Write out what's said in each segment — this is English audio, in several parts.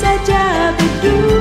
saja berdua,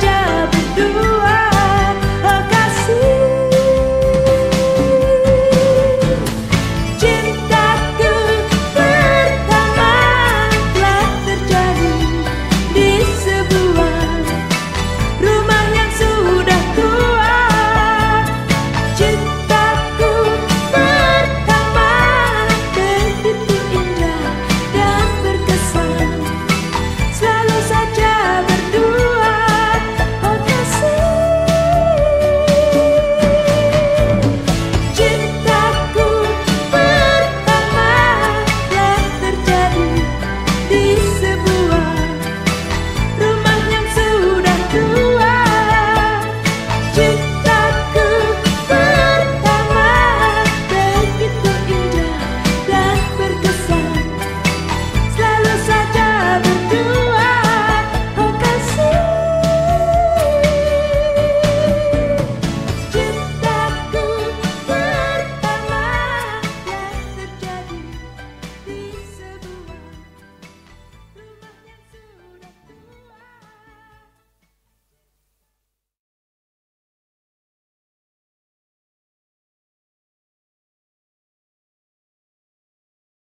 saja